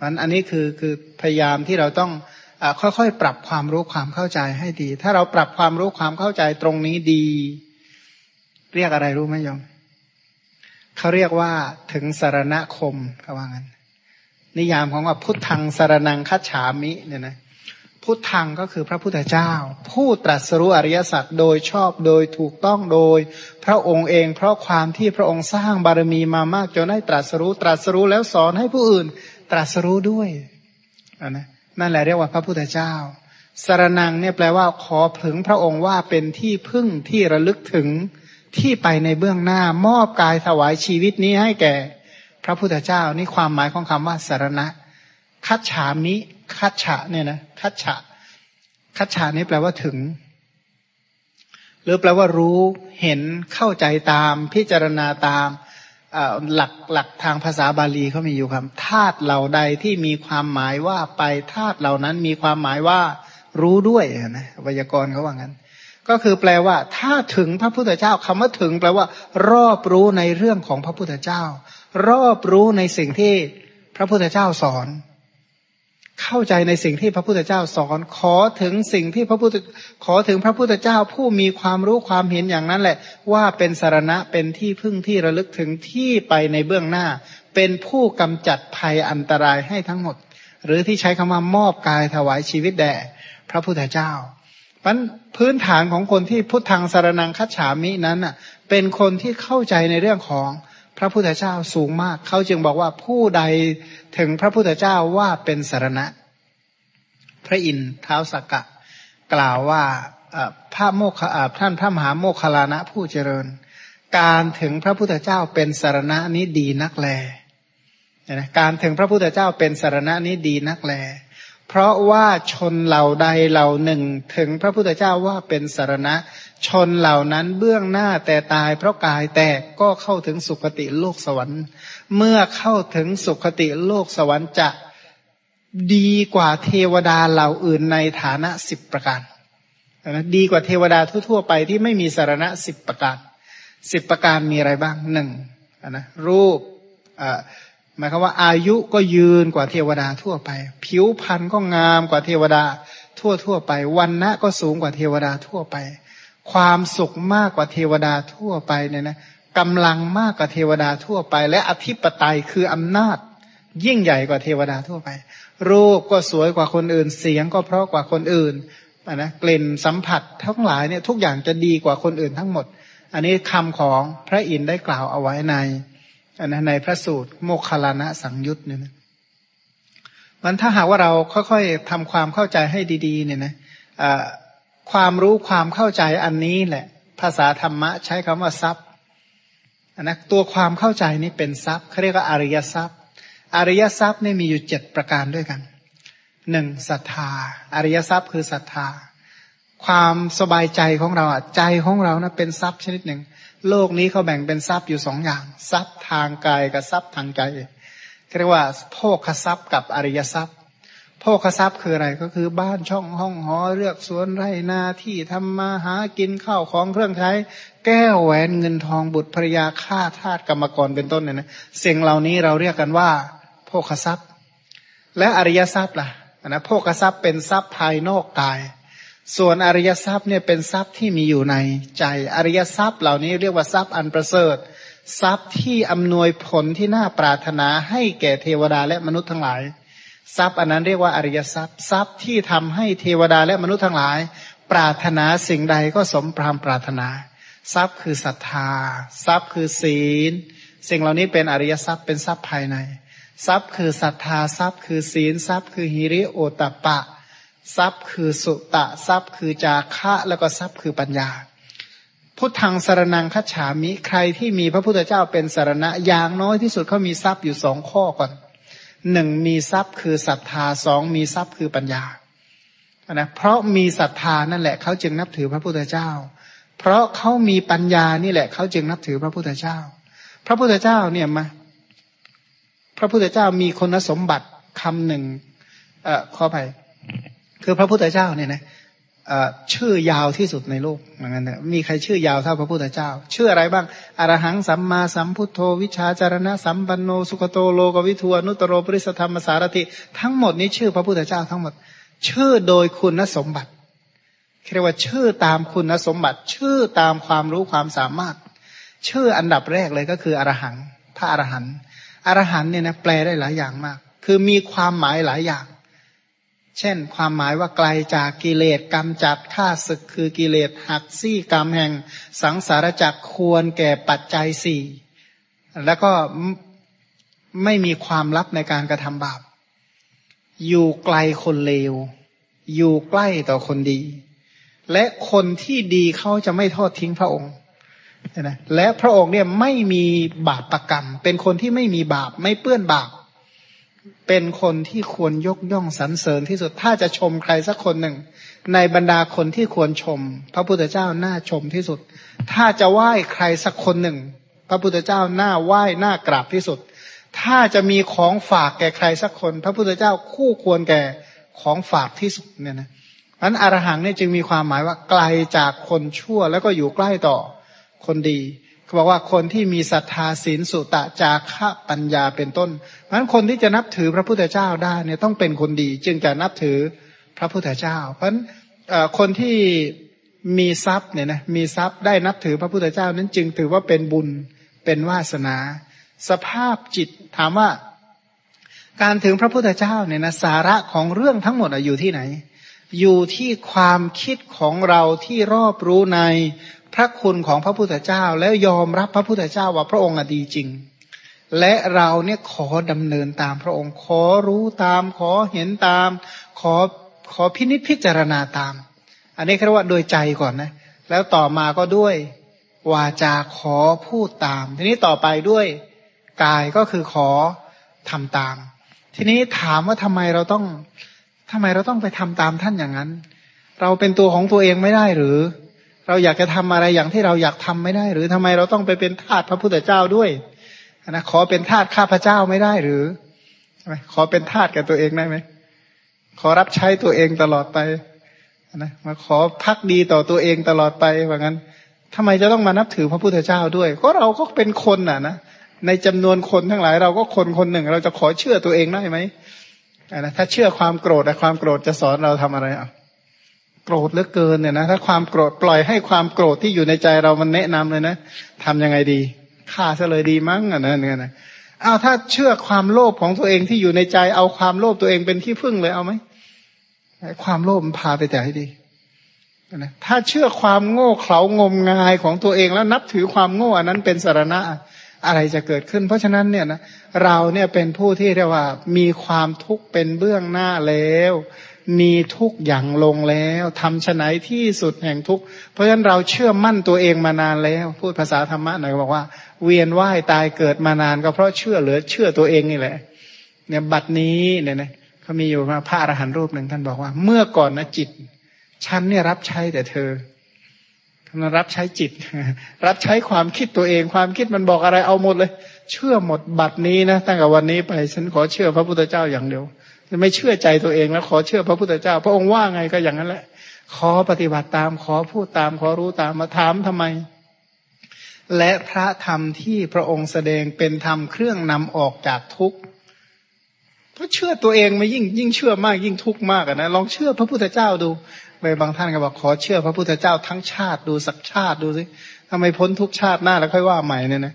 มันอันนี้คือคือพยายามที่เราต้องอค่อยๆ ปรับความรู้ความเข้าใจให้ดี ถ้าเราปรับความรู้ความเข้าใจตรงนี้ดี เรียกอะไรรู้ไหมยมเขาเรียกว่าถึงสารณคมเขาว่างั้น นิยามของว่าพุทธังสารนังคัจฉามิเนี่ยนะพุทธังก็คือพระพุทธเจ้า ผู้ตรัสรู้อริยสัจโดยชอบโดยถูกต้องโดย พระองค์เองเพราะความที่พระองค์สร้างบารมีมามากจนได้ตรัสรู้ตรัสรู้แล้วสอนให้ผู้อื่น ตรัสรู้ด้วยนะนั่นแหละเรียกว่าพระพุทธเจ้าสารนังเนี่ยแปลว่าขอถึงพระองค์ว่าเป็นที่พึ่งที่ระลึกถึงที่ไปในเบื้องหน้ามอบกายถวายชีวิตนี้ให้แก่ พระพุทธเจ้านี่ความหมายของคำว่าสารณะ คัจฉามิ คัจฉะเนี่ยนะคัจฉะคัจฉานี้แปลว่าถึง หรือแปลว่ารู้เห็นเข้าใจตาม พิจารณาตาม หลักหลักทางภาษาบาลีเขามีอยู่ครับธาตุเหล่าใดที่มีความหมายว่าไปธาตุเหล่านั้นมีความหมายว่ารู้ด้วยนะวยากรณ์เขาว่างั้น ก็คือแปลว่า ถ้าถึงพระพุทธเจ้าคำว่าถึง แปลว่า รอบรู้ในเรื่องของพระพุทธเจ้า รอบรู้ในสิ่งที่พระพุทธเจ้าสอน เข้าใจในสิ่งที่พระพุทธเจ้าสอน ขอถึงสิ่งที่พระพุทธขอถึงพระพุทธเจ้าผู้มีความรู้ความเห็นอย่างนั้นแหละ ว่าเป็นสารณะเป็นที่พึ่งที่ระลึกถึงที่ไปในเบื้องหน้า เป็นผู้กำจัดภัยอันตรายให้ทั้งหมด หรือที่ใช้คำว่ามอบกายถวายชีวิตแด่พระพุทธเจ้ามันพื้นฐานของคนที่พุทธังสารนังคัจฉามินั้นอะเป็นคนที่เข้าใจในเรื่องของ พระพุทธเจ้าสูงมาก เขาจึงบอกว่าผู้ใดถึงพระพุทธเจ้าว่าเป็นสารณะ พระอินทร์เท้าสักกะ กล่าวว่าพระโมคท่านพระมหาโมคคลานะผู้เจริญ การถึงพระพุทธเจ้าเป็นสารณะนี้ดีนักแล การถึงพระพุทธเจ้าเป็นสารณะนี้ดีนักแล เพราะว่าชนเหล่าใดเหล่าหนึ่ง ถึงพระพุทธเจ้าว่าเป็นสารณะ ชนเหล่านั้นเบื้องหน้าแต่ตาย เพราะกายแตกก็เข้าถึงสุคติโลกสวรรค์ เมื่อเข้าถึงสุคติโลกสวรรค์จะดีกว่าเทวดาเหล่าอื่นในฐานะสิบประการนะดีกว่าเทวดาทั่วๆไปที่ไม่มีสารณะสิบประการสิบประการมีอะไรบ้างหนึ่งนะรูปอ่า หมายความว่าอายุก็ยืนกว่าเทวดาทั่วไป ผิวพรรณก็งามกว่าเทวดาทั่วทั่วไป วันณะก็สูงกว่าเทวดาทั่วไป ความสุขมากกว่าเทวดาทั่วไปเนี่ยนะกำลังมากกว่าเทวดาทั่วไป และอธิปไตยคืออำนาจ ยิ่งใหญ่กว่าเทวดาทั่วไป รูปก็สวยกว่าคนอื่น เสียงก็เพราะกว่าคนอื่นนะกลิ่นสัมผัสทั้งหลายเนี่ยทุกอย่างจะดีกว่าคนอื่นทั้งหมด อันนี้คำของพระอินทร์ได้กล่าวเอาไว้ใน อันนั้นในพระสูตรโมคคลานะสังยุตเนี่ยนะมันถ้าหากว่าเราค่อยๆทำความเข้าใจให้ดี ๆ เนี่ยนะความรู้ความเข้าใจอันนี้แหละ ภาษาธรรมะใช้คำว่าทรัพย์นนะตัวความเข้าใจนี้เป็นทรัพย์เขาเรียกว่าอริยทรัพย์ อริยทรัพย์นี่มีอยู่เจ็ดประการด้วยกันหนึ่งศรัทธา อริยทรัพย์คือศรัทธา ความสบายใจของเราอะใจของเรานะเป็นทรัพย์ชนิดหนึ่ง โลกนี้เขาแบ่งเป็นทรัพย์อยู่สองอย่าง ทรัพย์ทางกายกับทรัพย์ทางใจเรียกว่าโภคทรัพย์กับอริยทรัพย์โภคทรัพย์คืออะไรก็คือบ้านช่องห้องหอเลือกสวนไร่นาที่ทำมาหากินข้าวของเครื่องใช้ แก้วแหวนเงินทองบุตรภรยาฆ่าทาสกรรมกรเป็นต้นเนี่ยนะสิ่งเหล่านี้เราเรียกกันว่าโภคทรัพย์ และอริยทรัพย์ล่ะนะโภคทรัพย์เป็นทรัพย์ภายนอกกาย ส่วนอริยทรัพย์เนี่ยเป็นทรัพย์ที่มีอยู่ในใจ อริยทรัพย์เหล่านี้เรียกว่าทรัพย์อันประเสริฐ ทรัพย์ที่อำนวยผลที่น่าปรารถนาให้แก่เทวดาและมนุษย์ทั้งหลาย ทรัพย์อันนั้นเรียกว่าอริยทรัพย์ ทรัพย์ที่ทำให้เทวดาและมนุษย์ทั้งหลาย ปรารถนาสิ่งใดก็สมพรามปรารถนา ทรัพย์คือศรัทธา ทรัพย์คือศีล สิ่งเหล่านี้เป็นอริยทรัพย์เป็นทรัพย์ภายใน ทรัพย์คือศรัทธา ทรัพย์คือศีล ทรัพย์คือหิริโอตปะ ทรัพย์คือสุตะทรัพย์คือจาคะแล้วก็ทรัพย์คือปัญญา พุทธังสารนังคัจฉามิใครที่มีพระพุทธเจ้าเป็นสารณะอย่างน้อยที่สุดเขามีทรัพย์อยู่สองข้อก่อนหนึ่งมีทรัพย์คือศรัทธาสองมีทรัพย์คือปัญญานะเพราะมีศรัทธานั่นแหละเขาจึงนับถือพระพุทธเจ้า เพราะเขามีปัญญานี่แหละเขาจึงนับถือพระพุทธเจ้า พระพุทธเจ้าเนี่ยมา พระพุทธเจ้ามีคุณสมบัติคำหนึ่งเอ่อขอไป คือพระพุทธเจ้าเนี่ยนะชื่อยาวที่สุดในโลกเหมือนกันนะมีใครชื่อยาวเท่าพระพุทธเจ้า ชื่ออะไรบ้างอรหังสัมมาสัมพุทโธวิชาจารณะสัมปันโนสุขโตโลกวิทูอนุตโรปริสธรรมสารติ ทั้งหมดนี้ชื่อพระพุทธเจ้าทั้งหมด ชื่อโดยคุณสมบัติเรียกว่าชื่อตามคุณสมบัติ ชื่อตามความรู้ความสามารถ ชื่ออันดับแรกเลยก็คืออรหังพระอรหันต์อรหันต์เนี่ยนะแปลได้หลายอย่างมาก คือมีความหมายหลายอย่าง เช่น ความหมายว่าไกลจากกิเลสกรรมจัดฆ่าศึกคือกิเลสหักซี่กรรมแห่งสังสารจักควรแก่ปัจจัยสี่แล้วก็ไม่มีความลับในการกระทำบาป อยู่ไกลคนเลว อยู่ใกล้ต่อคนดี และคนที่ดีเขาจะไม่ทอดทิ้งพระองค์นะและพระองค์เนี่ยไม่มีบาปประกรรม เป็นคนที่ไม่มีบาปไม่เปื้อนบาป เป็นคนที่ควรยกย่องสรรเสริญที่สุด ถ้าจะชมใครสักคนหนึ่ง ในบรรดาคนที่ควรชม พระพุทธเจ้าน่าชมที่สุด ถ้าจะไหว้ใครสักคนหนึ่ง พระพุทธเจ้าน่าไหว้น่ากราบที่สุด ถ้าจะมีของฝากแก่ใครสักคน พระพุทธเจ้าคู่ควรแก่ของฝากที่สุดเนี่ยนะนั้นอรหังเนี่ยจึงมีความหมายว่าไกลจากคนชั่วแล้วก็อยู่ใกล้ต่อคนดี เขาบอกว่าคนที่มีศรัทธาศีลสุตะจาระปัญญาเป็นต้นเพราะฉะนั้นคนที่จะนับถือพระพุทธเจ้าได้เนี่ยต้องเป็นคนดี จึงจะนับถือพระพุทธเจ้า เพราะฉะนั้นคนที่มีทรัพย์เนี่ยนะมีทรัพย์ได้นับถือพระพุทธเจ้านั้นจึงถือว่าเป็นบุญเป็นวาสนา สภาพจิตถามว่า การถึงพระพุทธเจ้าเนี่ยนะสาระของเรื่องทั้งหมดอยู่ที่ไหน อยู่ที่ความคิดของเราที่รอบรู้ใน พระคุณของพระพุทธเจ้า แล้วยอมรับพระพุทธเจ้าว่าพระองค์ดีจริง และเราเนี่ยขอดำเนินตามพระองค์ ขอรู้ตาม ขอเห็นตาม ขอขอพินิจพิจารณาตาม อันนี้เรียกว่าโดยใจก่อนนะ แล้วต่อมาก็ด้วยวาจาขอพูดตาม ทีนี้ต่อไปด้วยกายก็คือขอทำตาม ทีนี้ถามว่าทำไมเราต้องทำไมเราต้องไปทำตามท่านอย่างนั้น เราเป็นตัวของตัวเองไม่ได้หรือ เราอยากจะทำอะไรอย่างที่เราอยากทำไม่ได้ หรือทำไมเราต้องไปเป็นทาสพระพุทธเจ้าด้วยนะขอเป็นทาสข้าพเจ้าไม่ได้หรือขอเป็นทาสกับตัวเองได้ไหมขอรับใช้ตัวเองตลอดไปนะมาขอพักดีต่อตัวเองตลอดไปว่างั้นทำไมจะต้องมานับถือพระพุทธเจ้าด้วย ก็เราก็เป็นคนน่ะนะในจำนวนคนทั้งหลายเราก็คนคนหนึ่ง เราจะขอเชื่อตัวเองได้ไหมนะถ้าเชื่อความโกรธแต่ความโกรธจะสอนเราทำอะไรอะ โกรธเหลือเกินเนี่ยนะถ้าความโกรธปล่อยให้ความโกรธที่อยู่ในใจเรามันแนะนำเลยนะทำยังไงดีฆ่าซะเลยดีมั้งอะนะเนี่ยนะอ้าวถ้าเชื่อความโลภของตัวเองที่อยู่ในใจเอาความโลภตัวเองเป็นที่พึ่งเลยเอาไหมความโลภมันพาไปแต่ให้ดีนะถ้าเชื่อความโง่เขลางมงายของตัวเองแล้วนับถือความโง่อันนั้นเป็นสารณะอะไรจะเกิดขึ้น เพราะฉะนั้นเนี่ยนะเราเนี่ยเป็นผู้ที่เรียกว่ามีความทุกข์เป็นเบื้องหน้าแล้ว มีทุกอย่างลงแล้วทำชไหนที่สุดแห่งทุก เพราะฉะนั้นเราเชื่อมั่นตัวเองมานานแล้ว พูดภาษาธรรมะหน่อยบอกว่า เวียนว่ายตายเกิดมานานก็เพราะเชื่อเหลือเชื่อตัวเองนี่แหละ เนี่ยบัดนี้เนี่ยนะเขามีอยู่มาพระอรหันต์รูปหนึ่งท่านบอกว่า เมื่อก่อนนะจิตฉันเนี่ยรับใช้แต่เธอท่านรับใช้จิต รับใช้ความคิดตัวเอง ความคิดมันบอกอะไรเอาหมดเลย เชื่อหมดบัดนี้นะตั้งแต่วันนี้ไป ฉันขอเชื่อพระพุทธเจ้าอย่างเดียว ไม่เชื่อใจตัวเองแล้วขอเชื่อพระพุทธเจ้า พระองค์ว่าไงก็อย่างนั้นแหละ ขอปฏิบัติตามขอพูดตาม ขอรู้ตามมาถามทำไม และพระธรรมที่พระองค์แสดงเป็นธรรมเครื่องนำออกจากทุกข์เพราะเชื่อตัวเองไม่ยิ่งยิ่งเชื่อมากยิ่งทุกข์มากนะลองเชื่อพระพุทธเจ้าดูไปบางท่านก็บอกขอเชื่อพระพุทธเจ้าทั้งชาติดูสักชาติดูสิทำไมพ้นทุกชาติหน้าแล้วค่อยว่าใหม่เนี่ยนะ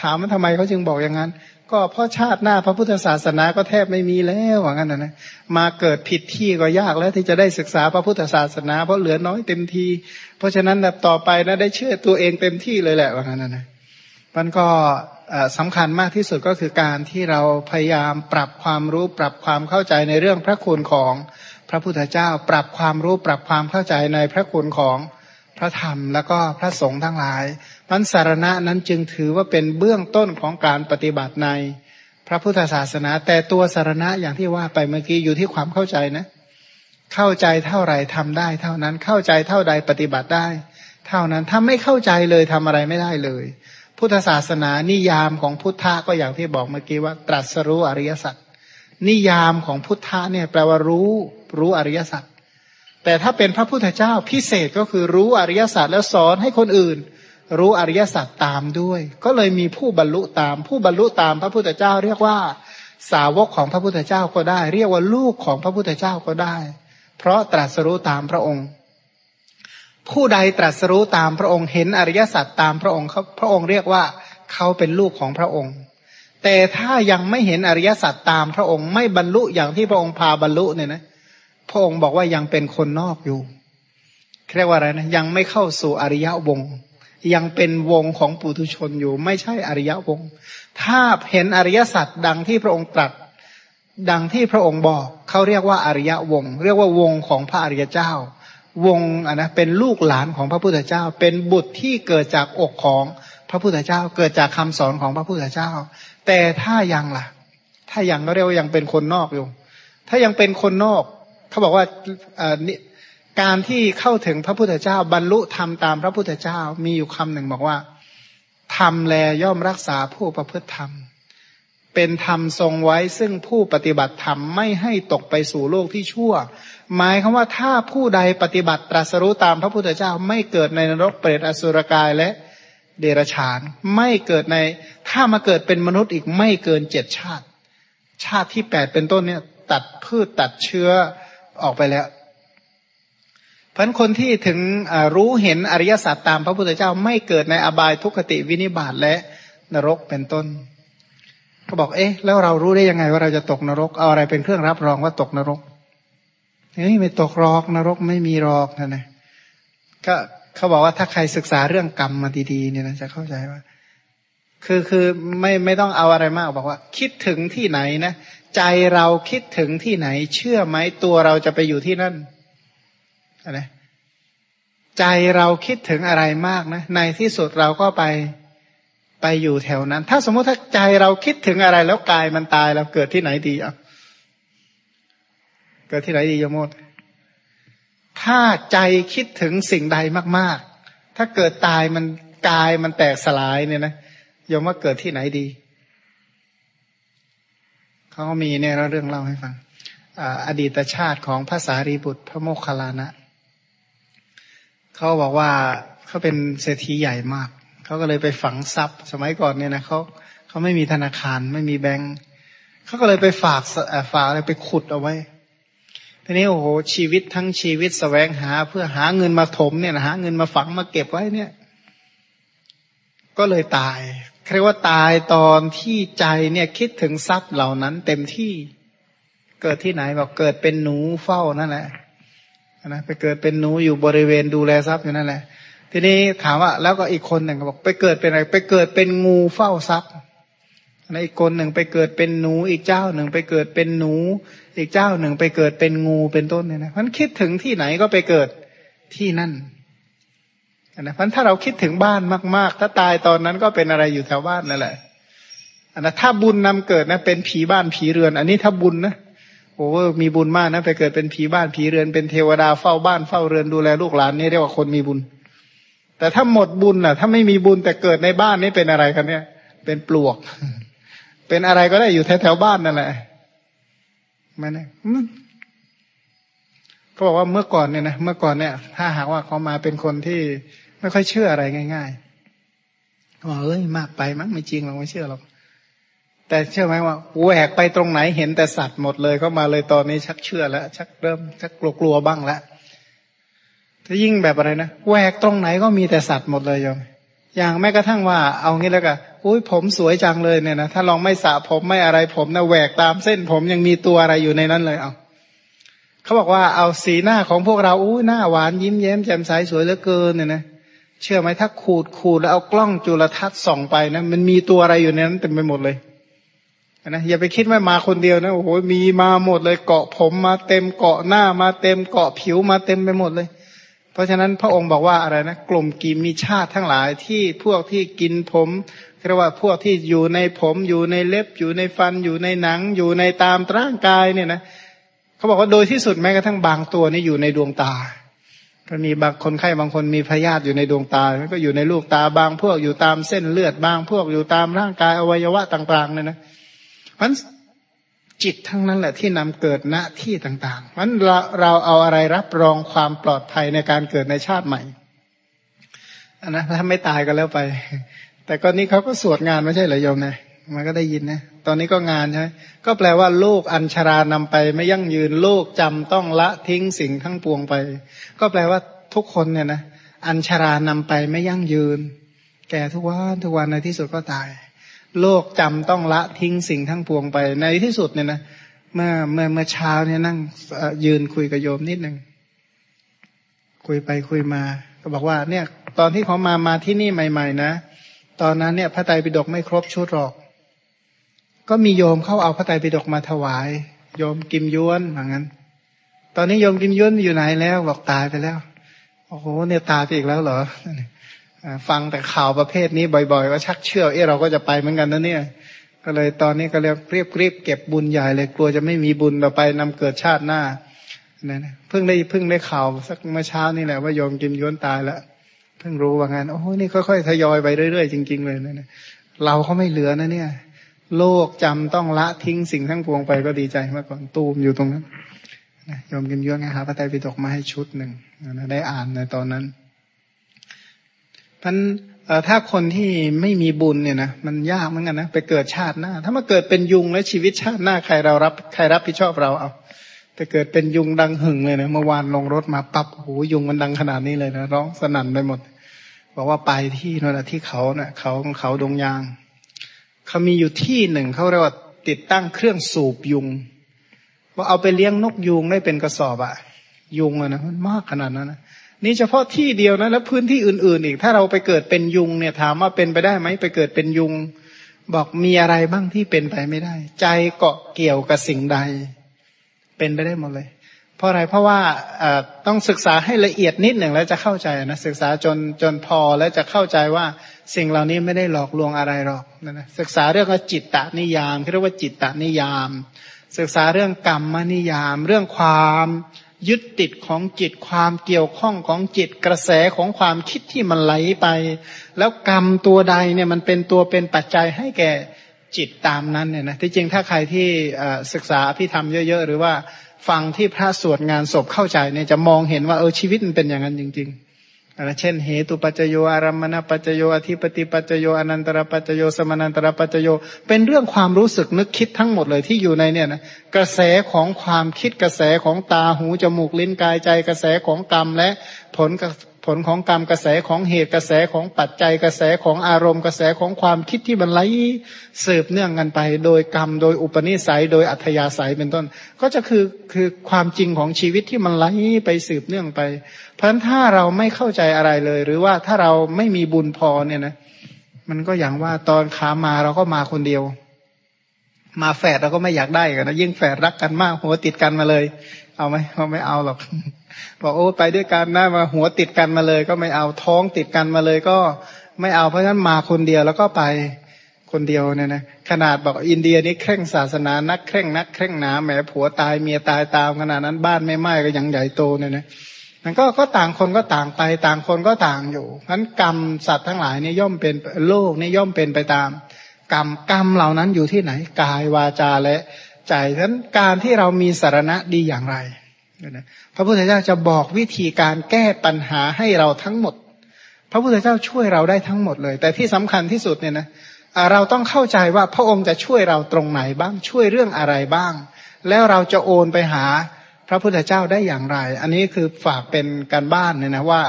ถามว่าทำไมเขาจึงบอกอย่างนั้น ก็เพราะชาติหน้าพระพุทธศาสนาก็แทบไม่มีแล้วว่างั้นนะมาเกิดผิดที่ก็ยากแล้วที่จะได้ศึกษาพระพุทธศาสนา เพราะเหลือน้อยเต็มที เพราะฉะนั้นแบบต่อไปนะได้เชื่อตัวเองเต็มที่เลยแหละว่างั้นนะมันก็สำคัญมากที่สุดก็คือการที่เราพยายามปรับความรู้ปรับความเข้าใจในเรื่องพระคุณของพระพุทธเจ้า ปรับความรู้ปรับความเข้าใจในพระคุณของ พระธรรมแล้วก็พระสงฆ์ทั้งหลายมันสารณะนั้นจึงถือว่าเป็นเบื้องต้นของการปฏิบัติในพระพุทธศาสนา แต่ตัวสารณะอย่างที่ว่าไปเมื่อกี้อยู่ที่ความเข้าใจนะ เข้าใจเท่าไหร่ทำได้ เท่านั้นเข้าใจเท่าใดปฏิบัติได้ เท่านั้นถ้าไม่เข้าใจเลยทำอะไรไม่ได้เลย พุทธศาสนานิยามของพุทธะก็อย่างที่บอกเมื่อกี้ว่า ตรัสรู้อริยสัจนิยามของพุทธะเนี่ยแปลว่ารู้รู้อริยสัจ แต่ถ้าเป็นพระพุทธเจ้าพิเศษก็คือรู้อริยสัจแล้วสอนให้คนอื่น รู้อริยสัจตามด้วย ก็เลยมีผู้บรรลุตาม ผู้บรรลุตามพระพุทธเจ้า เรียกว่าสาวกของพระพุทธเจ้าก็ได้ เรียกว่าลูกของพระพุทธเจ้าก็ได้ เพราะตรัสรู้ตามพระองค์ ผู้ใดตรัสรู้ตามพระองค์เห็นอริยสัจตามพระองค์พระองค์เรียกว่าเขาเป็นลูกของพระองค์ แต่ถ้ายังไม่เห็นอริยสัจตามพระองค์ ไม่บรรลุอย่างที่พระองค์พาบรรลุเนี่ยนะ พระองค์บอกว่ายังเป็นคนนอกอยู่เรียกว่าอะไรนะยังไม่เข้าสู่อริยวง ยังเป็นวงของปุถุชนอยู่ ไม่ใช่อริยวง ถ้าเห็นอริยสัจดังที่พระองค์ตรัสดังที่พระองค์บอกเขาเรียกว่าอริยวง เรียกว่าวงของพระอริยเจ้า วงอะนะเป็นลูกหลานของพระพุทธเจ้า เป็นบุตรที่เกิดจากอกของพระพุทธเจ้า เกิดจากคำสอนของพระพุทธเจ้า แต่ถ้ายังล่ะ ถ้ายังก็เรียกว่ายังเป็นคนนอกอยู่ ถ้ายังเป็นคนนอก เขาบอกว่าการที่เข้าถึงพระพุทธเจ้า บรรลุธรรมตามพระพุทธเจ้ามีอยู่คำหนึ่งบอกว่าธรรมแลย่อมรักษาผู้ประพฤติธรรม เป็นธรรมทรงไว้ซึ่งผู้ปฏิบัติธรรมไม่ให้ตกไปสู่โลกที่ชั่ว หมายคือว่าถ้าผู้ใดปฏิบัติตรัสรู้ตามพระพุทธเจ้า ไม่เกิดในนรกเปรตอสุรกายและเดรัจฉาน ไม่เกิดในถ้ามาเกิดเป็นมนุษย์อีกไม่เกินเจ็ดชาติ ชาติที่แปดเป็นต้นเนี่ยตัดพืชตัดเชื้อ ออกไปแล้วเพันคนที่ถึงรู้เห็นอริยสัจตามพระพุทธเจ้าไม่เกิดในอบายทุกขติวินิบาตและนรกเป็นต้นเขาบอกเอ๊ะแล้วเรารู้ได้ยังไงว่าเราจะตกนรกเอาอะไรเป็นเครื่องรับรองว่าตกนรกเฮ้ยไม่ตกรอกนรกไม่มีรอกนะนะก็เขาบอกว่าถ้าใครศึกษาเรื่องกรรมมาดีๆเนี่ยนะจะเข้าใจว่า คือคือไม่ไม่ต้องเอาอะไรมากบอกว่า คิดถึงที่ไหนนะ ใจเราคิดถึงที่ไหน เชื่อไหมตัวเราจะไปอยู่ที่นั่นนะใจเราคิดถึงอะไรมากนะ ในที่สุดเราก็ไปไปอยู่แถวนั้น ถ้าสมมติถ้าใจเราคิดถึงอะไรแล้วกายมันตายเราเกิดที่ไหนดีอะเกิดที่ไหนดียมดถ้าใจคิดถึงสิ่งใดมาก ๆ ถ้าเกิดตายมันกายมันแตกสลายเนี่ยนะยมว่าเกิดที่ไหนดี เขาก็มีเนี่ยเรื่องเล่าให้ฟังอดีตชาติของภาษารีบุตรพระโมคคัลลานะเขาบอกว่าเขาเป็นเศรษฐีใหญ่มากเขาก็เลยไปฝังทรัพย์ สมัยก่อนเนี่ยนะเขาเขาไม่มีธนาคารไม่มีแบงก์เขาก็เลยไปฝากฝากอะไรไปขุดเอาไว้ทีนี้โอ้โหชีวิตทั้งชีวิตสแสวงหา เพื่อหาเงินมาถมเนี่ยนะหาเงินมาฝังมาเก็บไว้เนี่ย ก็เลยตาย เรียกว่าตายตอนที่ใจเนี่ยคิดถึงทรัพย์เหล่านั้นเต็มที่ เกิดที่ไหนบอกเกิดเป็นหนูเฝ้านั่นแหละนะไปเกิดเป็นหนูอยู่บริเวณดูแลทรัพย์อยู่นั่นแหละ ทีนี้ถามว่าแล้วก็อีกคนหนึ่งบอก ไปเกิดเป็นอะไร ไปเกิดเป็นงูเฝ้าทรัพย์นอีกคนหนึ่งไปเกิดเป็นหนู อีกเจ้าหนึ่งไปเกิดเป็นหนู อีกเจ้าหนึ่งไปเกิดเป็นงูเป็นต้นเนี่ยนะมันคิดถึงที่ไหนก็ไปเกิดที่นั่น นะพันถ้าเราคิดถึงบ้านมาก ๆ ถ้าตายตอนนั้นก็เป็นอะไรอยู่แถวบ้านนั่นแหละอันนะถ้าบุญนำเกิดนะเป็นผีบ้านผีเรือน อันนี้ถ้าบุญนะโอ้มีบุญมากนะไปเกิดเป็นผีบ้านผีเรือนเป็นเทวดาเฝ้าบ้านเฝ้าเรือนดูแลลูกหลานนี่เรียกว่าคนมีบุญ แต่ถ้าหมดบุญอะ ถ้าไม่มีบุญแต่เกิดในบ้านนี่เป็นอะไรกันเนี่ย เป็นปลวก เป็นอะไรก็ได้อยู่แถวๆบ้านนั่นแหละม่แน่เขาบอกว่าเมื่อก่อนเนี่ยนะเมื่อก่อนเนี่ย ถ้าหากว่าเขามาเป็นคนที่ ไม่ค่อยเชื่ออะไรง่ายๆว่าเอ้ยมากไปมั้งไม่จริงเราไม่เชื่อหรอกแต่เชื่อไหมว่าแหวกไปตรงไหนเห็นแต่สัตว์หมดเลยเข้ามาเลยตอนนี้ชักเชื่อแล้ว ชักเริ่มชักกลัวๆบ้างแล้วถ้ายิ่งแบบอะไรนะแหวกตรงไหนก็มีแต่สัตว์หมดเลยโยมอย่างแม้กระทั่งว่าเอางี้แล้วกันอุ้ยผมสวยจังเลยเนี่ยนะถ้าลองไม่สระผมไม่อะไรผมนะแหวกตามเส้นผมยังมีตัวอะไรอยู่ในนั้นเลยเอาเขาบอกว่าเอาสีหน้าของพวกเราอุ้ยหน้าหวานยิ้มแย้มแจ่มใสสวยเหลือเกินเนี่ยนะ เชื่อไหมถ้าขูดขูดแล้วเอากล้องจุลทรรศน์ส่องไปนะมันมีตัวอะไรอยู่ในนั้นเต็มไปหมดเลยนะอย่าไปคิดว่ามาคนเดียวนะโอ้โหมีมาหมดเลยเกาะผมมาเต็มเกาะหน้ามาเต็มเกาะผิวมาเต็มไปหมดเลย เพราะฉะนั้นพระองค์บอกว่าอะไรนะกลุ่มกีมีชาติทั้งหลายที่พวกที่กินผมเรียกว่าพวกที่อยู่ในผมอยู่ในเล็บอยู่ในฟันอยู่ในหนัง อยู่ในตามร่างกายเนี่ยนะเขาบอกว่าโดยที่สุดแม้กระทั่งบางตัวนี่อยู่ในดวงตา ก็มีบางคนไข้บางคนมีพยาธิอยู่ในดวงตา ก็อยู่ในลูกตาบางพวกอยู่ตามเส้นเลือดบางพวกอยู่ตามร่างกายอวัยวะต่างๆเนี่ยนะมันจิตทั้งนั้นแหละที่นำเกิดณที่ต่างๆมันเราเราเอาอะไรรับรองความปลอดภัยในการเกิดในชาติใหม่อันนะถ้าไม่ตายก็แล้วไป แต่ก็นี้เขาก็สวดงานไม่ใช่เหรอโยมนะ มันก็ได้ยินนะ ตอนนี้ก็งานใช่ไหมก็แปลว่าโลกอัญชารานำไป ไม่ยั่งยืนโลกจำต้องละทิ้งสิ่งทั้งปวงไป ก็แปลว่าทุกคนเนี่ยนะอัญชารานำไปไม่ยั่งยืน แก่ทุกวันทุกวันในที่สุดก็ตาย โลกจำต้องละทิ้งสิ่งทั้งปวงไป ในที่สุดเนี่ยนะเมื่อเมื่อเมื่อเช้าเนี่ยนั่งยืนคุยกับโยมนิดหนึ่งคุยไปคุยมา ก็บอกว่าเนี่ย ตอนที่เขามามาที่นี่ใหม่ ๆ นะ ตอนนั้นเนี่ยพระไตรปิฎกไม่ครบชุดหรอก ก็มีโยมเข้าเอาพระไตรปิฎกมาถวาย โยมกิมย้วนเหมือนกันตอนนี้โยมกิมย้วนอยู่ไหนแล้วบอกตายไปแล้ว โอ้โหเนี่ยตายไปอีกแล้วเหรอฟังแต่ข่าวประเภทนี้บ่อยๆก็ชักเชื่อเออเราก็จะไปเหมือนกันนะเนี่ย ก็เลยตอนนี้ก็เรียกเรียบรีบเก็บบุญใหญ่เลยกลัวจะไม่มีบุญต่อไปนำเกิดชาติหน้านี่ยเพิ่งได้เพิ่งได้ข่าวสักเมื่อเช้านี่แหละว่าโยมกิมย้วนตายแล้วเพิ่งรู้ว่างั้นโอ้โหนี่ค่อยๆทยอยไปเรื่อยๆจริง ๆ เลยนะเราเขาไม่เหลือนะเนี่ย โลกจำต้องละทิ้งสิ่งทั้งปวงไปก็ดีใจเมื่อก่อนตูมอยู่ตรงนั้นยอมกินเยอะไงหาพระไตรปิฎกมาให้ชุดหนึ่งได้อ่านในตอนนั้นพันถ้าคนที่ไม่มีบุญเนี่ยนะมันยากเหมือนกันนะไปเกิดชาติหน้า ถ้ามาเกิดเป็นยุงแล้วชีวิตชาติหน้าใครเรารับ ใครรับผิดชอบเราเอาแต่เกิดเป็นยุงดังหึงเลยนะเมื่อวานลงรถมาปับ๊บโอ้ยุงมันดังขนาดนี้เลยนะร้องสนั่นไปหมด บอกว่าไปที่นั่นแหละที่เขาเนะ่ะเขาของเขาดงยาง เขามีอยู่ที่หนึ่งเขาเรียกว่าติดตั้งเครื่องสูบยุงว่าเอาไปเลี้ยงนกยุงได้เป็นกระสอบอะยุงอะนะมันมากขนาดนั้นนะนี่เฉพาะที่เดียวนะแล้วพื้นที่อื่น ๆ อีก ถ้าเราไปเกิดเป็นยุงเนี่ยถามว่าเป็นไปได้ไหมไปเกิดเป็นยุง บอกมีอะไรบ้างที่เป็นไปไม่ได้ ใจเกาะเกี่ยวกับสิ่งใด เป็นไปได้หมดเลย เพราะอะไรเพราะว่าต้องศึกษาให้ละเอียดนิดหนึ่งแล้วจะเข้าใจนะศึกษาจนจนพอแล้วจะเข้าใจว่าสิ่งเหล่านี้ไม่ได้หลอกลวงอะไรหรอกนะศึกษาเรื่องจิตตนิยามเรียกว่าจิตตนิยาม ศึกษาเรื่องกรรมนิยาม เรื่องความยึดติดของจิตความเกี่ยวข้องของจิตกระแสของความคิดที่มันไหลไป แล้วกรรมตัวใดเนี่ยมันเป็นตัวเป็นปัจจัยให้แก่จิตตามนั้นเนี่ยนะที่จริงถ้าใครที่ศึกษาพิธรรมเยอะ ๆ หรือว่า ฟังที่พระสวดงานศพเข้าใจเนี่ยจะมองเห็นว่าเออชีวิตมันเป็นอย่างนั้นจริงๆเช่นเหตุปัจจโยอารมณปัจจโยอธิปติปัจจโยอนันตระปัจจโยสมานันตระปัจจโย เป็นเรื่องความรู้สึกนึกคิดทั้งหมดเลยที่อยู่ในเนี่ยนะกระแสของความคิดกระแสของตาหูจมูกลิ้นกายใจ กระแสของกรรมและผล ผลของกรรมกระแสของเหตุกระแสของปัจจัยกระแสของอารมณ์กระแสของความคิดที่มันไหลสืบเนื่องกันไป โดยกรรมโดยอุปนิสัย โดยอัธยาศัยเป็นต้น ก็จะคือคือความจริงของชีวิตที่มันไหลไปสืบเนื่องไป เพราะฉะนั้นถ้าเราไม่เข้าใจอะไรเลย หรือว่าถ้าเราไม่มีบุญพอเนี่ยนะมันก็อย่างว่าตอนขามาเราก็มาคนเดียว มาแฝดเราก็ไม่อยากได้กันนะยิ่งแฝดรักกันมากหัวติดกันมาเลย เอาไหมเขาไม่เอาหรอก บอกโอ้ไปด้วยกันนะมาหัวติดกันมาเลย ก็ไม่เอาท้องติดกันมาเลยก็ไม่เอาเพราะฉะนั้นมาคนเดียวแล้วก็ไปคนเดียวเนี่ยนะขนาดบอกอินเดียนี่เคร่งศาสนานักเคร่งนักเคร่งหนาแหมผัวตายเมียตายตามขนาดนั้นบ้านไม่ไหม้ก็ยังใหญ่โตเนี่ยนะมันก็ก็ต่างคนก็ต่างไปต่างคนก็ต่างอยู่เพราะนั้นกรรมสัตว์ทั้งหลายนี่ย่อมเป็นโลกนี่ย่อมเป็นไปตาม กรรมกรรมเหล่านั้นอยู่ที่ไหนกายวาจาและใจฉะนั้นการที่เรามีสารณะดีอย่างไร พระพุทธเจ้าจะบอกวิธีการแก้ปัญหาให้เราทั้งหมด พระพุทธเจ้าช่วยเราได้ทั้งหมดเลย แต่ที่สำคัญที่สุดเนี่ยนะเราต้องเข้าใจว่าพระองค์จะช่วยเราตรงไหนบ้างช่วยเรื่องอะไรบ้าง แล้วเราจะโอนไปหาพระพุทธเจ้าได้อย่างไร อันนี้คือฝากเป็นการบ้านเนี่ยนะว่า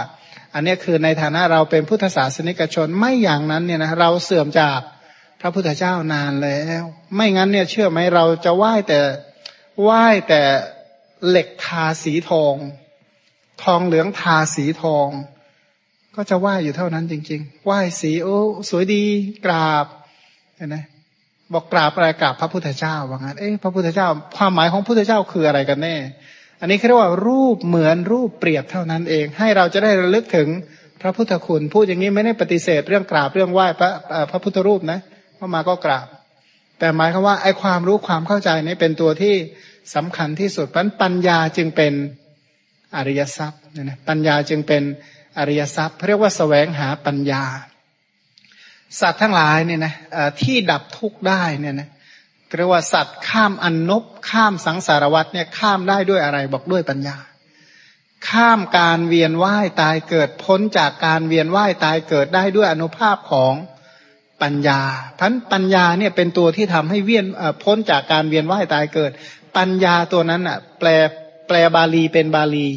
อันนี้คือในฐานะเราเป็นพุทธศาสนิกชนไม่อย่างนั้นเนี่ยนะเราเสื่อมจากพระพุทธเจ้านานแล้ว ไม่งั้นเนี่ยเชื่อไหมเราจะไหว้แต่ไหว้แต่ เหล็กทาสีทอง ทองเหลืองทาสีทอง ก็จะไหว้อยู่เท่านั้นจริงๆไหว้สีโอ้สวยดีกราบเห็นไหมบอกกราบอะไรกราบพระพุทธเจ้าว่างั้นเอ๊ะพระพุทธเจ้า ความหมายของพุทธเจ้าคืออะไรกันแน่ อันนี้เรียกว่ารูปเหมือนรูปเปรียบเท่านั้นเอง ให้เราจะได้ระลึกถึงพระพุทธคุณ พูดอย่างนี้ไม่ได้ปฏิเสธเรื่องกราบเรื่องไหว้พระพระพุทธรูปนะพอมาก็กราบ แต่หมายคือว่าไอ้ความรู้ความเข้าใจนี้เป็นตัวที่สำคัญที่สุดเพราะปัญญาจึงเป็นอริยทรัพย์นะปัญญาจึงเป็นอริยทรัพย์เรียกว่าสแสวงหาปัญญา สัตว์ทั้งหลายเนี่ยนะที่ดับทุกข์ได้เนี่ยนะเรียกว่าสัตว์ข้ามอันนบข้ามสังสารวัตเนี่ยข้ามได้ด้วยอะไรบอกด้วยปัญญา ข้ามการเวียนว่ายตายเกิดพ้นจากการเวียนว่ายตายเกิดได้ด้วยอนุภาพของ ปัญญาพันปัญญาเนี่ยเป็นตัวที่ทำให้เวียนพ้นจากการเวียนว่ายตายเกิด ปัญญาตัวนั้นอะ แปลแปลบาลีเป็นบาลี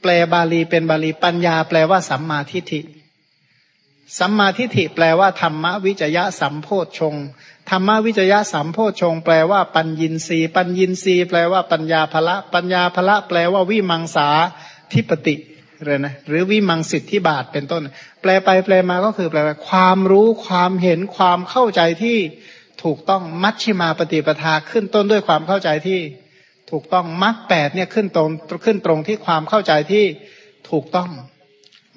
แปลบาลีเป็นบาลี ปัญญาแปลว่าสัมมาทิฏฐิสัมมาทิฏฐิแปลว่าธรรมวิจยะสัมโพชฌงธรรมวิจยะสัมโพชฌงแปลว่าปัญญินรีปัญญินรีแปลว่าปัญญาภละ ปัญญาภละ แปลว่าวิมังสาทิปติ เลยนะหรือวิมังสิทธิบาทเป็นต้น แปลไปแปลมาก็คือ แปลว่าความรู้ความเห็นความเข้าใจที่ถูกต้องมัชชิมาปฏิปทาขึ้นต้นด้วยความเข้าใจที่ถูกต้องมรรคแปดเนี่ยขึ้นตรงขึ้นตรงที่ความเข้าใจที่ถูกต้อง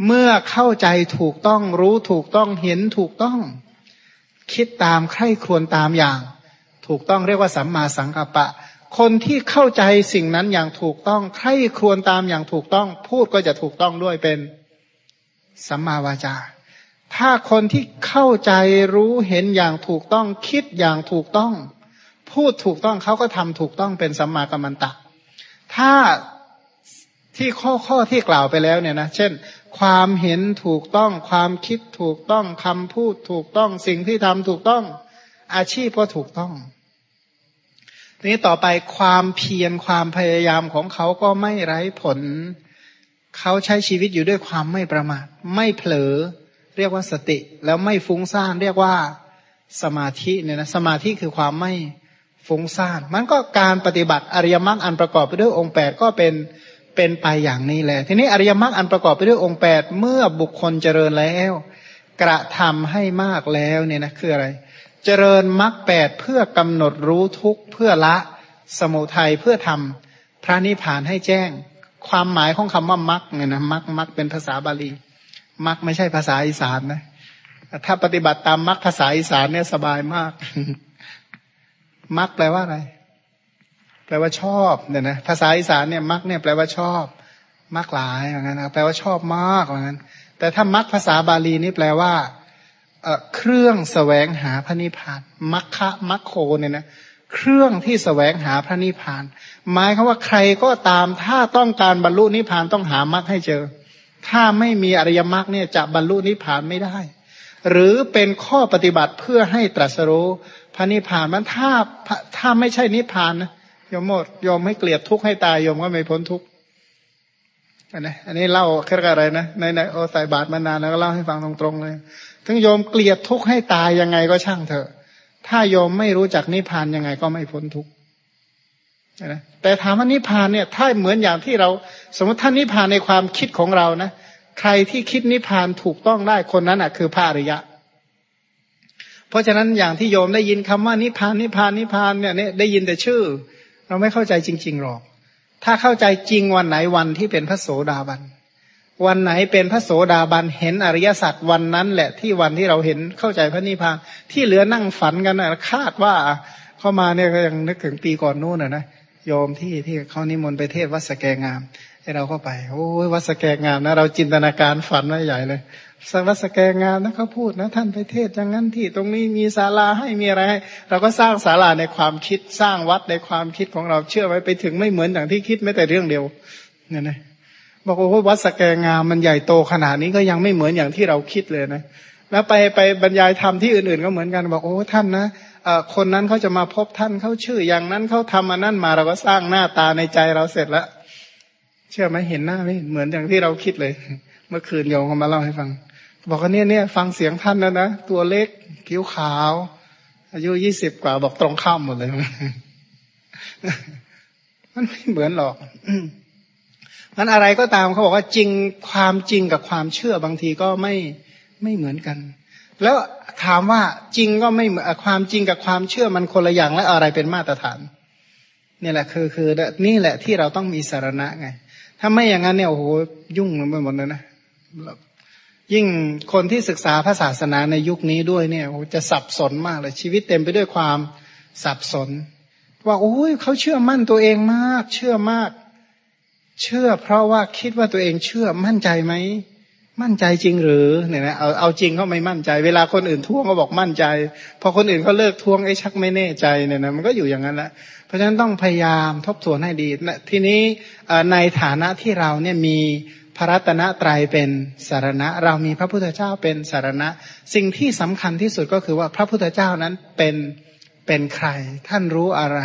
เมื่อเข้าใจถูกต้องรู้ถูกต้องเห็นถูกต้อง คิดตามใคร่ครวญตามอย่าง ถูกต้องเรียกว่าสัมมาสังกัปปะ คนที่เข้าใจสิ่งนั้นอย่างถูกต้องใคร่ครวญตามอย่างถูกต้อง พูดก็จะถูกต้องด้วยเป็นสัมมาวาจา ถ้าคนที่เข้าใจรู้เห็นอย่างถูกต้อง คิดอย่างถูกต้อง พูดถูกต้องเขาก็ทำถูกต้องเป็นสัมมากัมมันตะ ถ้าที่ข้อข้อที่กล่าวไปแล้วเนี่ยนะเช่น ความเห็นถูกต้อง ความคิดถูกต้องคำพูดถูกต้อง สิ่งที่ทำถูกต้อง อาชีพก็ถูกต้อง นี้ต่อไปความเพียรความพยายามของเขาก็ไม่ไร้ผล เขาใช้ชีวิตอยู่ด้วยความไม่ประมาทไม่เผลอ เรียกว่าสติ แล้วไม่ฟุ้งซ่านเรียกว่าสมาธิเนี่ยนะสมาธิคือความไม่ฟุ้งซ่านมันก็การปฏิบัติอริยมรรคอันประกอบไปด้วยองค์แปดก็เป็นเป็นไปอย่างนี้แหละ ทีนี้อริยมรรคอันประกอบไปด้วยองค์แปดเมื่อบุคคลเจริญแล้ว กระทำให้มากแล้วเนี่ยนะคืออะไร เจริญมรรคแปดเพื่อกำหนดรู้ทุกเพื่อละสมุทัยเพื่อทำพระนิพพานให้แจ้ง ความหมายของคำว่ามรรคเนี่ยนะมรรคมรรคเป็นภาษาบาลีมรรคไม่ใช่ภาษาอีสานนะถ้าปฏิบัติตามมรรคภาษาอีสานเนี่ยสบายมากมรรคแปลว่าอะไร แปลว่าชอบเนี่ยนะภาษาอีสานเนี่ยมรรคเนี่ยแปลว่าชอบมรรคหลายอย่างนั้นนะแปลว่าชอบมากอย่างนั้นแต่ถ้ามรรคภาษาบาลีนี่แปลว่า เครื่องสแสวงหาพระนิพพานมัคคะมัคโคเนี่ยนะเครื่องที่สแสวงหาพระนิพพาน หมายคือว่าใครก็ตามถ้าต้องการบรรลุนิพพานต้องหามรรคให้เจอ ถ้าไม่มีอริยมรรคเนี่ยจะบรรลุนิพพานไม่ได้ หรือเป็นข้อปฏิบัติเพื่อให้ตรัสรู้พระนิพพานมันถ้าถ้าไม่ใช่นิพพานนะยมหมดยอมไม่เกลียดทุกข์ให้ตายยมก็ไม่พ้นทุกข์อันนี้อันนี้เล่าแค่อะไรนะในในโอใส่บาทมานานแล้วก็เล่าให้ฟังตรงๆเลย ถึงโยมเกลียดทุกข์ให้ตายยังไงก็ช่างเถอะ ถ้าโยมไม่รู้จักนิพพานยังไงก็ไม่พ้นทุกข์นะแต่ถามว่านิพพานเนี่ย ถ้าเหมือนอย่างที่เรา สมมติท่านนิพพานในความคิดของเรานะใครที่คิดนิพพานถูกต้องได้คนนั้นอะ คือพระอริยะ เพราะฉะนั้นอย่างที่โยมได้ยินคำว่านิพพานนิพพานนิพพานเนี่ยได้ยินแต่ชื่อ เราไม่เข้าใจจริง ๆหรอก ถ้าเข้าใจจริงวันไหนวันที่เป็นพระโสดาบัน วันไหนเป็นพระโสดาบันเห็นอริยสัจวันนั้นแหละที่วันที่เราเห็นเข้าใจพระนิพพานที่เหลือนั่งฝันกันนะคาดว่าเข้ามาเนี่ยก็ยังนึกถึงปีก่อนนู้นนะโยมที่ที่เขานิมนต์ไปเทศวัดสแกงามให้เราเข้าไปโอ้ยวัดสแกงามนะเราจินตนาการฝันไว้ใหญ่เลยสักวัดสแกงามนะเขาพูดนะ ท่านไปเทศอย่างนั้นที่ตรงนี้มีศาลาให้มีอะไรให้เราก็สร้างศาลาในความคิดสร้างวัดในความคิดของเราเชื่อไว้ไปถึงไม่เหมือนอย่างที่คิดไม่แต่เรื่องเดียวเนี่ยนะ บอกว่าวัดสแกงามมันใหญ่โตขนาดนี้ก็ยังไม่เหมือนอย่างที่เราคิดเลยนะ แล้วไปไปบรรยายธรรมที่อื่นๆ ก็เหมือนกันบอกโอ้ท่านนะคนนั้นเขาจะมาพบท่านเขาชื่อ อย่างนั้นเขาทำอันนั้นมาเราก็สร้างหน้าตาในใจเราเสร็จแล้วเชื่อไหมเห็นหน้าไม่เหมือนอย่างที่เราคิดเลย เมื่อคืนโยมเขามาเล่าให้ฟัง บอกว่าเนี่ยเนี่ยฟังเสียงท่านแล้วนะตัวเล็กคิ้วขาว อายุยี่สิบกว่าบอกตรงข้ามหมดเลย มันไม่เหมือนหรอก นั้นอะไรก็ตามเขาบอกว่าจริงความจริงกับความเชื่อบางทีก็ไม่ไม่เหมือนกัน แล้วถามว่าจริงก็ไม่เหมือนความจริงกับความเชื่อมันคนละอย่างและอะไรเป็นมาตรฐานนี่แหละคือคือนี่แหละที่เราต้องมีสารณะไง ถ้าไม่อย่างนั้นเนี่ยโอ้โหยุ่งไปหมดเลยนะยิ่งคนที่ศึกษาพระศาสนาในยุคนี้ด้วยเนี่ยจะสับสนมากเลยชีวิตเต็มไปด้วยความสับสน ว่าโอ้ยเขาเชื่อมั่นตัวเองมาก เชื่อมาก เชื่อเพราะว่าคิดว่าตัวเองเชื่อมั่นใจไหม มั่นใจจริงหรือเนี่ยนะเอาเอาจริงเขาไม่มั่นใจ เวลาคนอื่นทวงก็บอกมั่นใจ พอคนอื่นเขาเลิกทวงไอ้ชักไม่แน่ใจเนี่ยนะมันก็อยู่อย่างนั้นแหละเพราะฉะนั้นต้องพยายามทบทวนให้ดีทีนี้ในฐานะที่เราเนี่ยมีพระรัตนตรัยเป็นสารณะ เรามีพระพุทธเจ้าเป็นสารณะ สิ่งที่สำคัญที่สุดก็คือว่าพระพุทธเจ้านั้นเป็นเป็นใคร ท่านรู้อะไร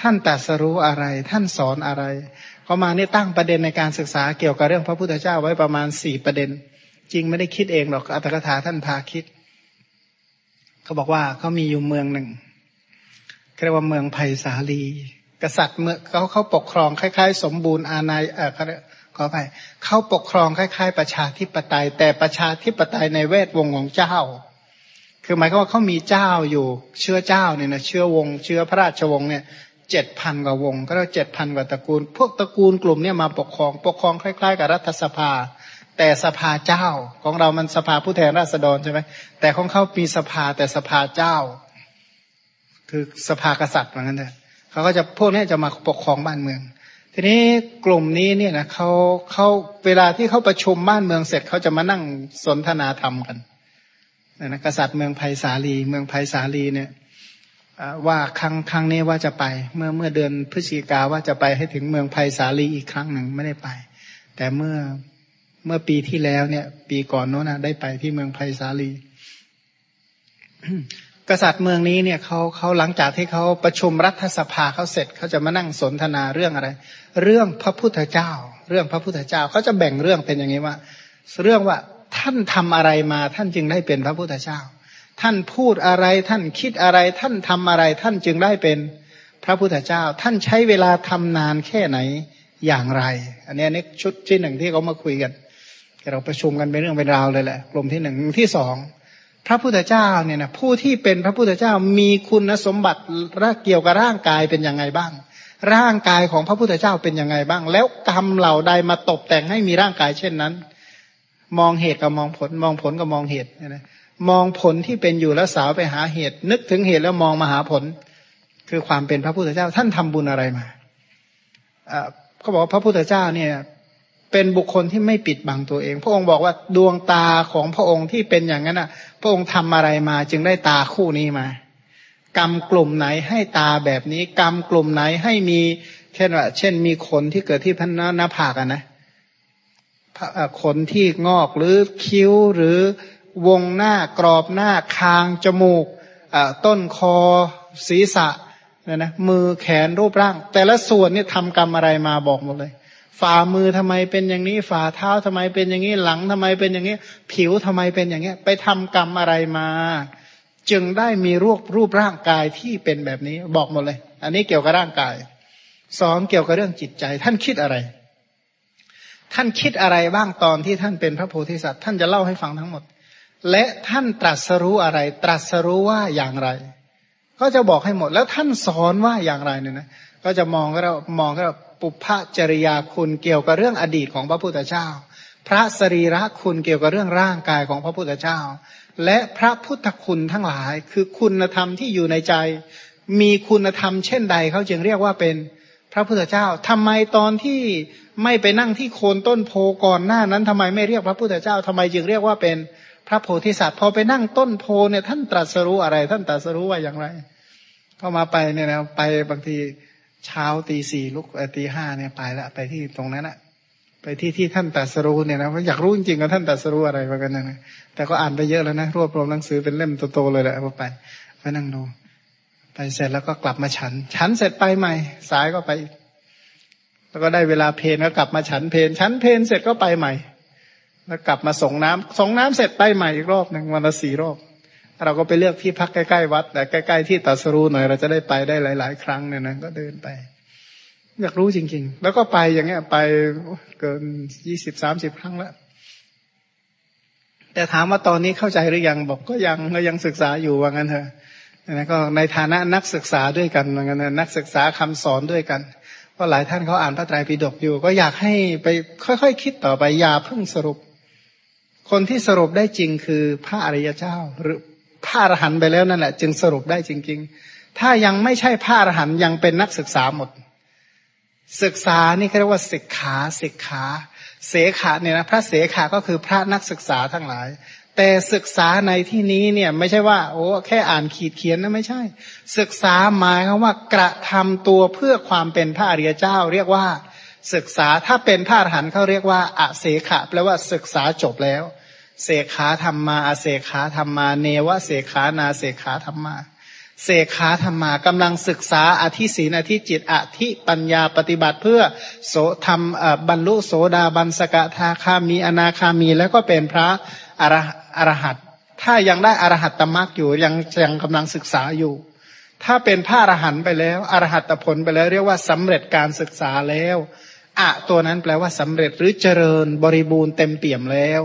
ท่านตรัสรู้อะไร ท่านสอนอะไร เขามาเนี่ยตั้งประเด็นในการศึกษาเกี่ยวกับเรื่องพระพุทธเจ้าไว้ประมาณสี่ประเด็น จริงไม่ได้คิดเองหรอกอัตถกถาท่านพาคิด เขาบอกว่าเขามีอยู่เมืองหนึ่งเรียกว่าเมืองไผ่สาลี กษัตริย์เมื่อเขาเขาปกครองคล้ายๆ สมบูรณ์อาณาเออเขาขอไปเขาปกครองคล้ายๆ ประชาธิปไตย แต่ประชาธิปไตยในเวทวงของเจ้า คือหมายความว่าเขามีเจ้าอยู่เชื้อเจ้าเนี่ยนะเชื้อวง เชื้อพระราชวงศ์เนี่ย เจ็ดพันกว่าวง ก็เรียกเจ็ดพันกว่าตระกูล พวกตระกูลกลุ่มเนี่ยมาปกครอง ปกครองคล้าย ๆ กับรัฐสภา แต่สภาเจ้าของเรามันสภาผู้แทนราษฎรใช่ไหมแต่ของเขามีสภาแต่สภาเจ้า คือสภากษัตริย์เหมือนกันเลยเขาก็จะพวกนี้จะมาปกครองบ้านเมือง ทีนี้กลุ่มนี้เนี่ยนะเขาเขาเวลาที่เขาประชุมบ้านเมืองเสร็จเขาจะมานั่งสนทนาธรรมกันนะกษัตริย์เมืองไผ่สาลี เมืองไผ่สาลีเนี่ย ว่าครั้งครั้งนี้ว่าจะไป เมื่อเมื่อเดือนพฤศจิกาว่าจะไปให้ถึงเมืองไผ่สาลีอีกครั้งหนึ่งไม่ได้ไป แต่เมื่อเมื่อปีที่แล้วเนี่ย ปีก่อนโน้นนะได้ไปที่เมืองไผ่สาลี กษัตริย์เมืองนี้เนี่ยเขาเขาหลังจากที่เขาประชุมรัฐสภาเขาเสร็จเขาจะมานั่งสนทนาเรื่องอะไร เรื่องพระพุทธเจ้า เรื่องพระพุทธเจ้าเขาจะแบ่งเรื่องเป็นอย่างนี้ว่า เรื่องว่าท่านทำอะไรมาท่านจึงได้เป็นพระพุทธเจ้า ท่านพูดอะไรท่านคิดอะไร ท่านทำอะไร ท่านจึงได้เป็นพระพุทธเจ้า ท่านใช้เวลาทำนานแค่ไหนอย่างไร อันนี้นี่ชุดที่หนึ่งที่เขามาคุยกันเราประชุมกันเป็นเรื่องเป็นราวเลยแหละกลุ่มที่หนึ่งที่สองพระพุทธเจ้าเนี่ยนะผู้ที่เป็นพระพุทธเจ้ามีคุณสมบัติเกี่ยวกับร่างกายเป็นยังไงบ้าง ร่างกายของพระพุทธเจ้าเป็นยังไงบ้าง แล้วกรรมเหล่าใดมาตกแต่งให้มีร่างกายเช่นนั้น มองเหตุกับมองผลมองผลกับมองเหตุนะ มองผลที่เป็นอยู่แล้วสาวไปหาเหตุ นึกถึงเหตุแล้วมองมาหาผล คือความเป็นพระพุทธเจ้าท่านทำบุญอะไรมาเขาบอกว่าพระพุทธเจ้าเนี่ย เป็นบุคคลที่ไม่ปิดบังตัวเอง พระองค์บอกว่าดวงตาของพระองค์ที่เป็นอย่างนั้นอะ พระองค์ทำอะไรมา จึงได้ตาคู่นี้มา กรรมกลุ่มไหนให้ตาแบบนี้ กรรมกลุ่มไหนให้มีเช่นว่าเช่นมีขนที่เกิดที่พันหน้าผากอะนะขนที่งอกหรือคิ้วหรือ วงหน้ากรอบหน้าคางจมูกต้นคอ ศีรษะนี่ยนะมือแขนรูปร่าง แต่ละส่วนนี่ทำกรรมอะไรมาบอกหมดเลย ฝ่ามือทำไมเป็นอย่างนี้ ฝ่าเท้าทำไมเป็นอย่างนี้หลังทำไมเป็นอย่างนี้ ผิวทำไมเป็นอย่างนี้ไปทำกรรมอะไรมา จึงได้มีรูปรูปร่างกายที่เป็นแบบนี้บอกหมดเลย อันนี้เกี่ยวกับร่างกายสองเกี่ยวกับเรื่องจิตใจ ท่านคิดอะไร ท่านคิดอะไรบ้างตอนที่ท่านเป็นพระโพธิสัตว์ ท่านจะเล่าให้ฟังทั้งหมด และท่านตรัสรู้อะไร ตรัสรู้ว่าอย่างไร ก็จะบอกให้หมด แล้วท่านสอนว่าอย่างไรเนี่ยนะก็จะมองก็เรามองก็เราปุพพจริยาคุณเกี่ยวกับเรื่องอดีตของพระพุทธเจ้า พระสรีระคุณเกี่ยวกับเรื่องร่างกายของพระพุทธเจ้า และพระพุทธคุณทั้งหลาย คือคุณธรรมที่อยู่ในใจ มีคุณธรรมเช่นใดเขาจึงเรียกว่าเป็นพระพุทธเจ้าทำไมตอนที่ไม่ไปนั่งที่โคนต้นโพก่อนหน้านั้นทำไมไม่เรียกพระพุทธเจ้าทำไมจึงเรียกว่าเป็น พระโพธิสัตว์พอไปนั่งต้นโพเนี่ยท่านตรัสรู้อะไร ท่านตรัสรู้ว่าอย่างไร ก็มาไปเนี่ยนะไปบางทีเช้าตีสี่ลุกตีห้าเนี่ยไปละไปที่ตรงนั้นอะไปที่ที่ท่านตรัสรู้เนี่ยนะอยากรู้จริงๆว่าท่านตรัสรู้อะไรเหมือนกันนะแต่ก็อ่านไปเยอะแล้วนะรวบรวมหนังสือเป็นเล่มโตๆเลยแหละพอไปไปนั่งดู ไปเสร็จแล้วก็กลับมาฉัน ฉันเสร็จไปใหม่ สายก็ไป แล้วก็ได้เวลาเพลนก็กลับมาฉันเพลนฉันเพลนเสร็จก็ไปใหม่ แล้วกลับมาส่งน้ำส่งน้ำเสร็จไปใหม่อีกรอบหนึ่งวันละสี่รอบ เราก็ไปเลือกที่พักใกล้ๆวัดแต่ใกล้ๆที่ตัสรูหน่อยเราจะได้ไปได้หลาย ๆ ครั้งเนี่ยนะก็เดินไป อยากรู้จริง ๆ แล้วก็ไปอย่างเงี้ยไปเกินยี่สิบสามสิบครั้งแล้วแต่ถามว่าตอนนี้เข้าใจหรือยังบอกก็ยังก็ยังศึกษาอยู่ว่างั้นเถอะนะก็ในฐานะนักศึกษาด้วยกันว่างั้นนักศึกษาคำสอนด้วยกันเพราะหลายท่านเขาอ่านพระไตรปิฎกอยู่ ก็อยากให้ไปค่อยๆคคิดต่อไปอย่าเพิ่งสรุป คนที่สรุปได้จริงคือพระอริยเจ้า หรือพระอรหันต์ไปแล้วนั่นแหละ จึงสรุปได้จริง ๆ ถ้ายังไม่ใช่พระอรหันต์ยังเป็นนักศึกษาหมด ศึกษานี่เรียกว่าศึกขาศึกขาเสขาเนี่ยนะพระเสขาก็คือพระนักศึกษาทั้งหลาย แต่ศึกษาในที่นี้เนี่ยไม่ใช่ว่า โอ้แค่อ่านขีดเขียนนะไม่ใช่ ศึกษาหมายคำว่ากระทำตัวเพื่อความเป็นพระอริยเจ้า เรียกว่าศึกษาถ้าเป็นพระอรหันต์เขาเรียกว่าอเสขะแปลว่าศึกษาจบแล้ว เสขาธรรมมาอาเสขาธรรมมา เนวะเสขานาเสขาธรรมมา เสขาธรรมากำลังศึกษาอธิศีนอธิจิตอธิปัญญาปฏิบัติเพื่อโสธรรมบรรลุโสดาบันสกทาคามีอนาคามี แล้วก็เป็นพระอรอรหัตถ้ายังได้อรหัตตมรรคอยู่ยังยังกำลังศึกษาอยู่ ถ้าเป็นพระอรหันต์ไปแล้ว อรหัตผลไปแล้ว เรียกว่าสำเร็จการศึกษาแล้วอะตัวนั้นแปลว่าสำเร็จหรือเจริญบริบูรณ์เต็มเปี่ยมแล้ว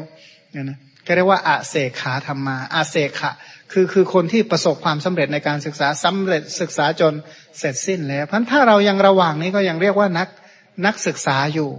นะ ก็เรียกว่าอาเสขาธรรมาอาเสขะคือคือคนที่ประสบความสำเร็จในการศึกษาสำเร็จศึกษาจนเสร็จสิ้นแล้ว เพราะถ้าเรายังระหว่างนี้ก็ยังเรียกว่านักนักศึกษาอยู่